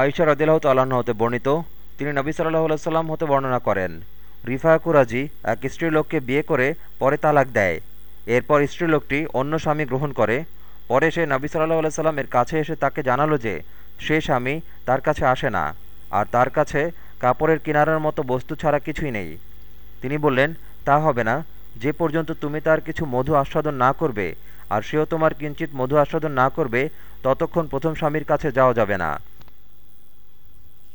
আয়সা রদিল্লাহ তাল্লাহ্ন হতে বর্ণিত। তিনি নবী সাল্লাহ সাল্লাম হতে বর্ণনা করেন রিফাকুরাজি এক স্ত্রীলোককে বিয়ে করে পরে তালাক দেয়। এরপর স্ত্রীলোকটি অন্য স্বামী গ্রহণ করে। পরে সে নবী সাল্লাহ সাল্লামের কাছে এসে তাকে জানালো যে, সে স্বামী তার কাছে আসে না, আর তার কাছে কাপড়ের কিনারার মতো বস্তু ছাড়া কিছুই নেই। তিনি বললেন, তা হবে না, যে পর্যন্ত তুমি তার কিছু মধু আস্বাদন না করবে, আর সেও তোমার কিঞ্চিত মধু আস্বাদন না করবে, ততক্ষণ প্রথম স্বামীর কাছে যাওয়া যাবে না।